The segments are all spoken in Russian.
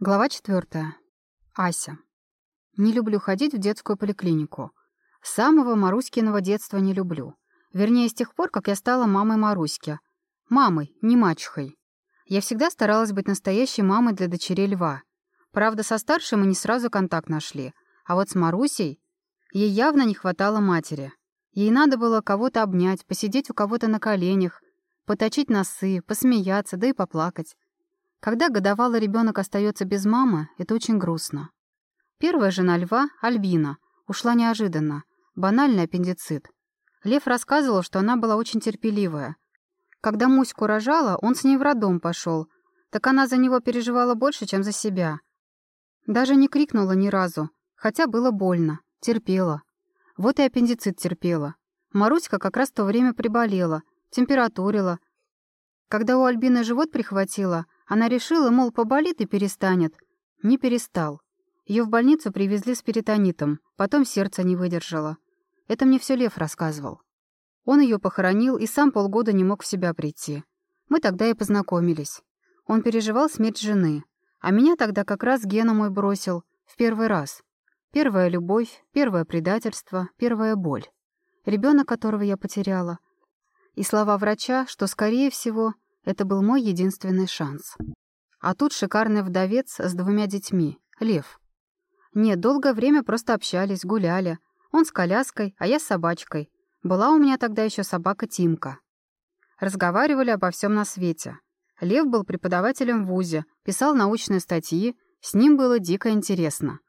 Глава четвертая. Ася. Не люблю ходить в детскую поликлинику. Самого Маруськиного детства не люблю. Вернее, с тех пор, как я стала мамой Маруськи. Мамой, не мачехой. Я всегда старалась быть настоящей мамой для дочерей Льва. Правда, со старшей мы не сразу контакт нашли. А вот с Марусей... Ей явно не хватало матери. Ей надо было кого-то обнять, посидеть у кого-то на коленях, поточить носы, посмеяться, да и поплакать. Когда годовалый ребенок остается без мамы, это очень грустно. Первая жена льва, Альбина, ушла неожиданно. Банальный аппендицит. Лев рассказывал, что она была очень терпеливая. Когда Муську рожала, он с ней в роддом пошел. Так она за него переживала больше, чем за себя. Даже не крикнула ни разу, хотя было больно, терпела. Вот и аппендицит терпела. Маруська как раз в то время приболела, температурила. Когда у Альбины живот прихватило, она решила, мол, поболит и перестанет. Не перестал. Ее в больницу привезли с перитонитом, потом сердце не выдержало. Это мне все Лев рассказывал. Он ее похоронил и сам полгода не мог в себя прийти. Мы тогда и познакомились. Он переживал смерть жены, а меня тогда как раз Гена мой бросил, в первый раз. Первая любовь, первое предательство, первая боль. Ребенок, которого я потеряла. И слова врача, что, скорее всего, это был мой единственный шанс. А тут шикарный вдовец с двумя детьми, Лев. Нет, долгое время просто общались, гуляли. Он с коляской, а я с собачкой. Была у меня тогда еще собака Тимка. Разговаривали обо всем на свете. Лев был преподавателем в ВУЗе, писал научные статьи, с ним было дико интересно.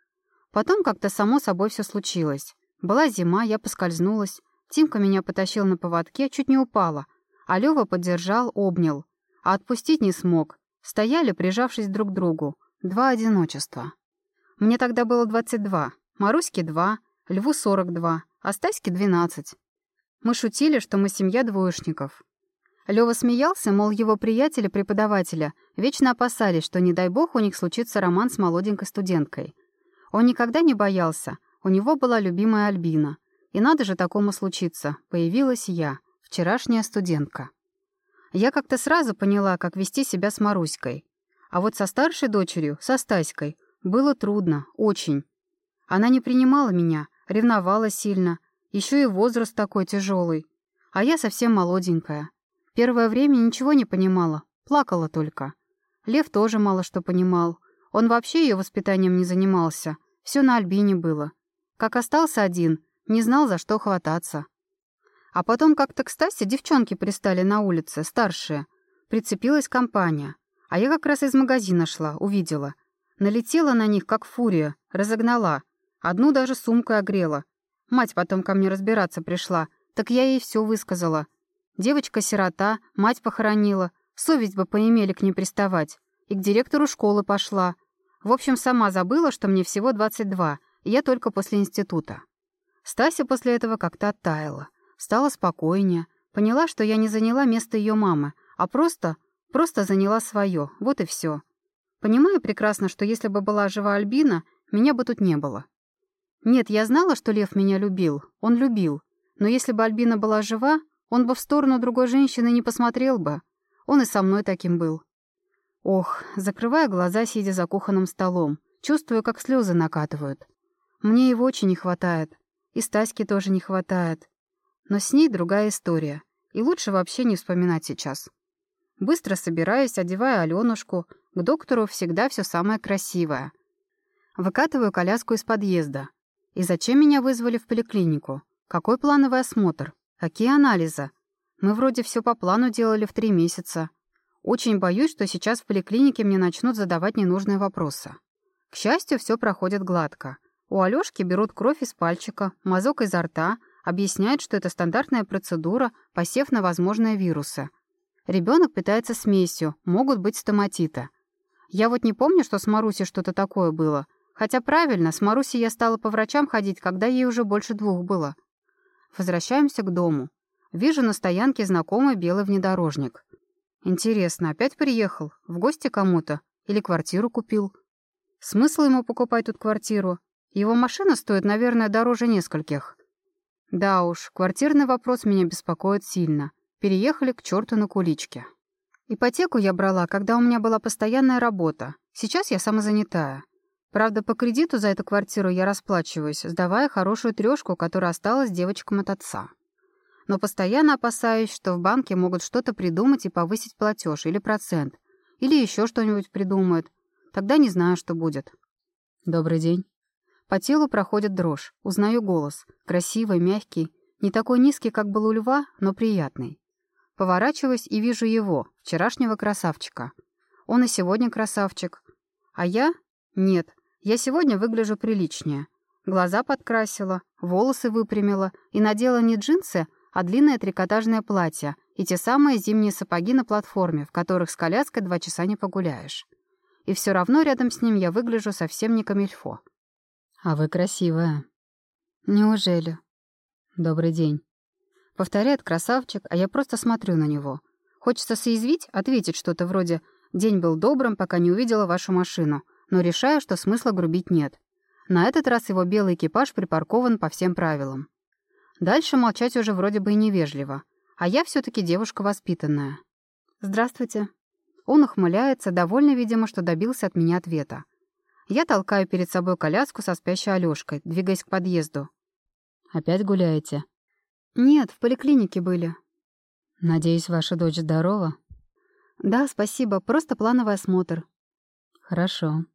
Потом как-то само собой все случилось. Была зима, я поскользнулась. Тимка меня потащил на поводке, чуть не упала. А Лёва поддержал, обнял а отпустить не смог. Стояли, прижавшись друг к другу. Два одиночества. Мне тогда было 22, Маруське 2, Льву 42, а Стаське 12. Мы шутили, что мы семья двоечников. Лёва смеялся, мол, его приятели-преподавателя вечно опасались, что, не дай бог, у них случится роман с молоденькой студенткой. Он никогда не боялся, у него была любимая Альбина. И надо же такому случиться, появилась я, вчерашняя студентка. Я как-то сразу поняла, как вести себя с Маруськой. А вот со старшей дочерью, со Стаськой, было трудно, очень. Она не принимала меня, ревновала сильно. Еще и возраст такой тяжелый. А я совсем молоденькая. Первое время ничего не понимала, плакала только. Лев тоже мало что понимал. Он вообще ее воспитанием не занимался. Все на Альбине было. Как остался один, не знал, за что хвататься. А потом как-то к Стасе девчонки пристали на улице, старшие. Прицепилась компания. А я как раз из магазина шла, увидела. Налетела на них, как фурия, разогнала. Одну даже сумкой огрела. Мать потом ко мне разбираться пришла, так я ей все высказала. Девочка-сирота, мать похоронила, совесть бы поимели к ней приставать. И к директору школы пошла. В общем, сама забыла, что мне всего 22, и я только после института. Стася после этого как-то оттаяла. Стала спокойнее, поняла, что я не заняла место ее мамы, а просто, просто заняла свое, вот и все. Понимаю прекрасно, что если бы была жива Альбина, меня бы тут не было. Нет, я знала, что Лев меня любил, он любил, но если бы Альбина была жива, он бы в сторону другой женщины не посмотрел бы. Он и со мной таким был. Ох, закрывая глаза, сидя за кухонным столом, чувствую, как слезы накатывают. Мне его очень не хватает. И Стаськи тоже не хватает. Но с ней другая история, и лучше вообще не вспоминать сейчас. Быстро собираюсь, одевая Аленушку, к доктору всегда все самое красивое. Выкатываю коляску из подъезда. И зачем меня вызвали в поликлинику? Какой плановый осмотр? Какие анализы? Мы вроде все по плану делали в три месяца. Очень боюсь, что сейчас в поликлинике мне начнут задавать ненужные вопросы. К счастью, все проходит гладко. У Алёшки берут кровь из пальчика, мазок изо рта, Объясняет, что это стандартная процедура, посев на возможные вирусы. Ребенок питается смесью, могут быть стоматиты. Я вот не помню, что с Марусей что-то такое было. Хотя правильно, с Марусей я стала по врачам ходить, когда ей уже больше двух было. Возвращаемся к дому. Вижу на стоянке знакомый белый внедорожник. Интересно, опять приехал? В гости кому-то? Или квартиру купил? Смысл ему покупать тут квартиру? Его машина стоит, наверное, дороже нескольких. Да уж, квартирный вопрос меня беспокоит сильно. Переехали к черту на куличке. Ипотеку я брала, когда у меня была постоянная работа. Сейчас я самозанятая. Правда, по кредиту за эту квартиру я расплачиваюсь, сдавая хорошую трешку, которая осталась девочкам от отца. Но постоянно опасаюсь, что в банке могут что-то придумать и повысить платеж или процент, или еще что-нибудь придумают. Тогда не знаю, что будет. Добрый день. По телу проходит дрожь. Узнаю голос. Красивый, мягкий. Не такой низкий, как был у льва, но приятный. Поворачиваюсь и вижу его, вчерашнего красавчика. Он и сегодня красавчик. А я? Нет, я сегодня выгляжу приличнее. Глаза подкрасила, волосы выпрямила и надела не джинсы, а длинное трикотажное платье и те самые зимние сапоги на платформе, в которых с коляской два часа не погуляешь. И все равно рядом с ним я выгляжу совсем не камильфо. «А вы красивая». «Неужели?» «Добрый день». Повторяет красавчик, а я просто смотрю на него. Хочется соязвить, ответить что-то вроде «День был добрым, пока не увидела вашу машину», но решаю, что смысла грубить нет. На этот раз его белый экипаж припаркован по всем правилам. Дальше молчать уже вроде бы и невежливо, а я все таки девушка воспитанная. «Здравствуйте». Он ухмыляется, довольный, видимо, что добился от меня ответа. Я толкаю перед собой коляску со спящей Алёшкой, двигаясь к подъезду. «Опять гуляете?» «Нет, в поликлинике были». «Надеюсь, ваша дочь здорова?» «Да, спасибо, просто плановый осмотр». «Хорошо».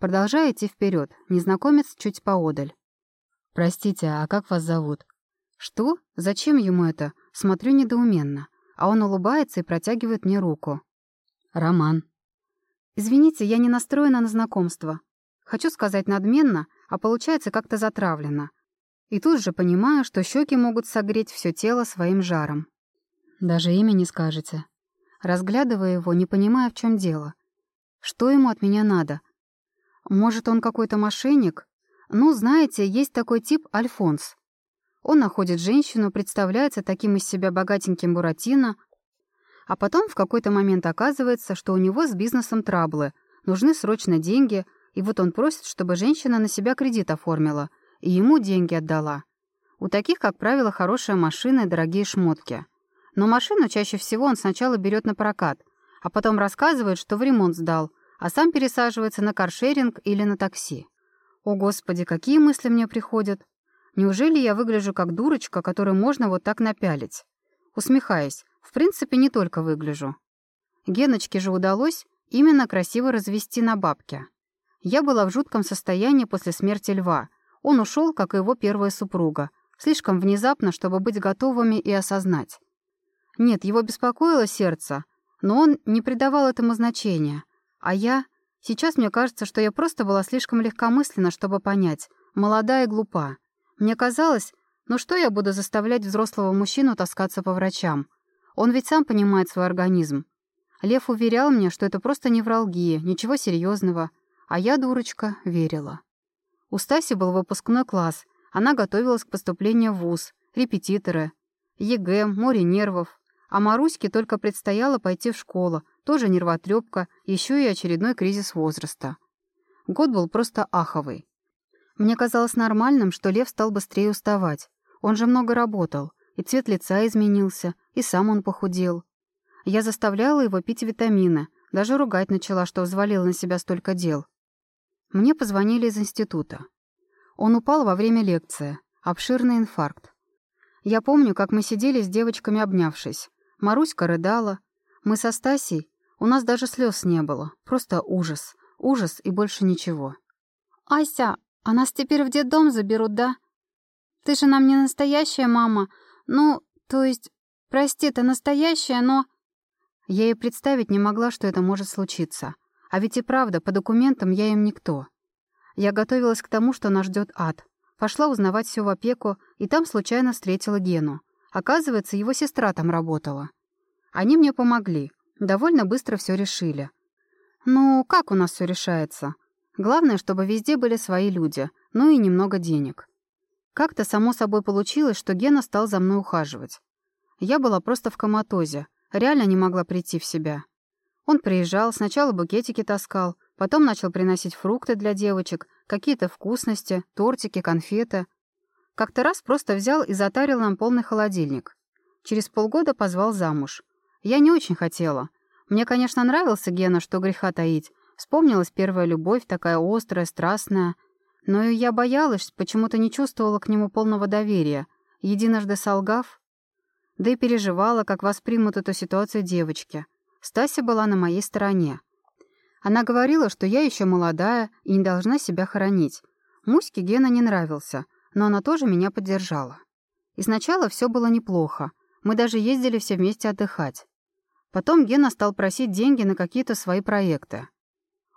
Продолжаю идти вперед. незнакомец чуть поодаль. «Простите, а как вас зовут?» «Что? Зачем ему это?» Смотрю недоуменно. А он улыбается и протягивает мне руку. «Роман». «Извините, я не настроена на знакомство. Хочу сказать надменно, а получается как-то затравлено. И тут же понимаю, что щеки могут согреть все тело своим жаром. Даже имя не скажете. Разглядывая его, не понимая, в чем дело. Что ему от меня надо? Может, он какой-то мошенник? Ну, знаете, есть такой тип Альфонс. Он находит женщину, представляется таким из себя богатеньким Буратино, а потом в какой-то момент оказывается, что у него с бизнесом траблы, нужны срочно деньги, и вот он просит, чтобы женщина на себя кредит оформила, и ему деньги отдала. У таких, как правило, хорошая машина и дорогие шмотки. Но машину чаще всего он сначала берет на прокат, а потом рассказывает, что в ремонт сдал, а сам пересаживается на каршеринг или на такси. О, Господи, какие мысли мне приходят. Неужели я выгляжу как дурочка, которую можно вот так напялить? Усмехаясь, в принципе, не только выгляжу. Геночке же удалось именно красиво развести на бабке. Я была в жутком состоянии после смерти льва. Он ушел, как и его первая супруга, слишком внезапно, чтобы быть готовыми и осознать. Нет, его беспокоило сердце, но он не придавал этому значения. А я... Сейчас мне кажется, что я просто была слишком легкомысленна, чтобы понять. Молода и глупа. Мне казалось, ну что я буду заставлять взрослого мужчину таскаться по врачам? Он ведь сам понимает свой организм. Лев уверял мне, что это просто невралгия, ничего серьезного, а я, дурочка, верила. У Стаси был выпускной класс, она готовилась к поступлению в ВУЗ, репетиторы, ЕГЭ, море нервов. А Маруське только предстояло пойти в школу, тоже нервотрепка, еще и очередной кризис возраста. Год был просто аховый. Мне казалось нормальным, что Лев стал быстрее уставать. Он же много работал, и цвет лица изменился, и сам он похудел. Я заставляла его пить витамины, даже ругать начала, что взвалил на себя столько дел. Мне позвонили из института. Он упал во время лекции. Обширный инфаркт. Я помню, как мы сидели с девочками, обнявшись. Маруська рыдала. Мы со Стасей... У нас даже слез не было. Просто ужас. Ужас и больше ничего. «Ася, а нас теперь в детдом заберут, да? Ты же нам не настоящая мама. Ну, то есть, прости, ты настоящая, но...» Я и представить не могла, что это может случиться. А ведь и правда, по документам я им никто. Я готовилась к тому, что нас ждет ад. Пошла узнавать все в опеку, и там случайно встретила Гену. Оказывается, его сестра там работала. Они мне помогли. Довольно быстро все решили. Ну, как у нас все решается? Главное, чтобы везде были свои люди, ну и немного денег. Как-то само собой получилось, что Гена стал за мной ухаживать. Я была просто в коматозе, реально не могла прийти в себя. Он приезжал, сначала букетики таскал, потом начал приносить фрукты для девочек, какие-то вкусности, тортики, конфеты. Как-то раз просто взял и затарил нам полный холодильник. Через полгода позвал замуж. Я не очень хотела. Мне, конечно, нравился Гена, что греха таить. Вспомнилась первая любовь, такая острая, страстная. Но и я боялась, почему-то не чувствовала к нему полного доверия. Единожды солгав, да и переживала, как воспримут эту ситуацию девочки. Стася была на моей стороне. Она говорила, что я еще молодая и не должна себя хоронить. Муське Гена не нравился, но она тоже меня поддержала. И сначала все было неплохо. Мы даже ездили все вместе отдыхать. Потом Гена стал просить деньги на какие-то свои проекты.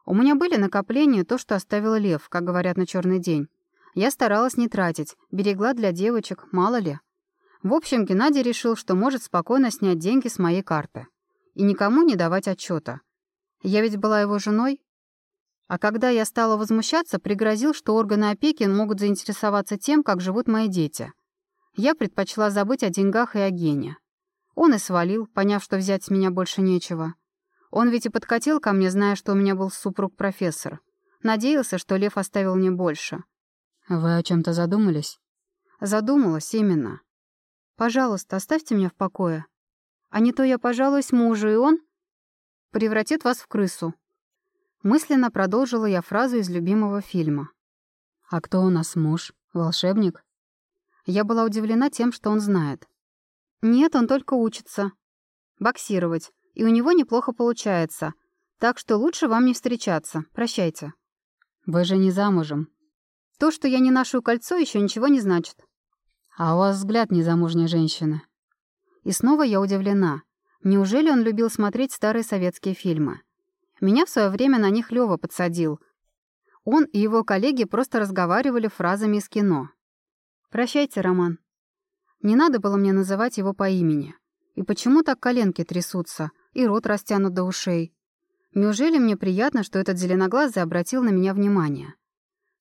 У меня были накопления, то, что оставил Лев, как говорят на черный день. Я старалась не тратить, берегла для девочек, мало ли. В общем, Геннадий решил, что может спокойно снять деньги с моей карты. И никому не давать отчета. Я ведь была его женой. А когда я стала возмущаться, пригрозил, что органы опеки могут заинтересоваться тем, как живут мои дети. Я предпочла забыть о деньгах и о Гене. Он и свалил, поняв, что взять с меня больше нечего. Он ведь и подкатил ко мне, зная, что у меня был супруг-профессор. Надеялся, что Лев оставил мне больше. «Вы о чем то задумались?» «Задумалась, именно. Пожалуйста, оставьте меня в покое. А не то я пожалуюсь мужу, и он превратит вас в крысу». Мысленно продолжила я фразу из любимого фильма. «А кто у нас муж? Волшебник?» Я была удивлена тем, что он знает. «Нет, он только учится. Боксировать и у него неплохо получается. Так что лучше вам не встречаться. Прощайте». «Вы же не замужем». «То, что я не ношу кольцо, еще ничего не значит». «А у вас взгляд незамужней женщины». И снова я удивлена. Неужели он любил смотреть старые советские фильмы? Меня в свое время на них Лёва подсадил. Он и его коллеги просто разговаривали фразами из кино. «Прощайте, Роман». Не надо было мне называть его по имени. И почему так коленки трясутся? И рот растянут до ушей. Неужели мне приятно, что этот зеленоглазый обратил на меня внимание?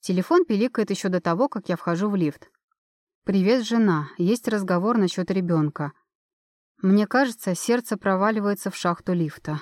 Телефон пиликает еще до того, как я вхожу в лифт. «Привет, жена. Есть разговор насчет ребенка. Мне кажется, сердце проваливается в шахту лифта.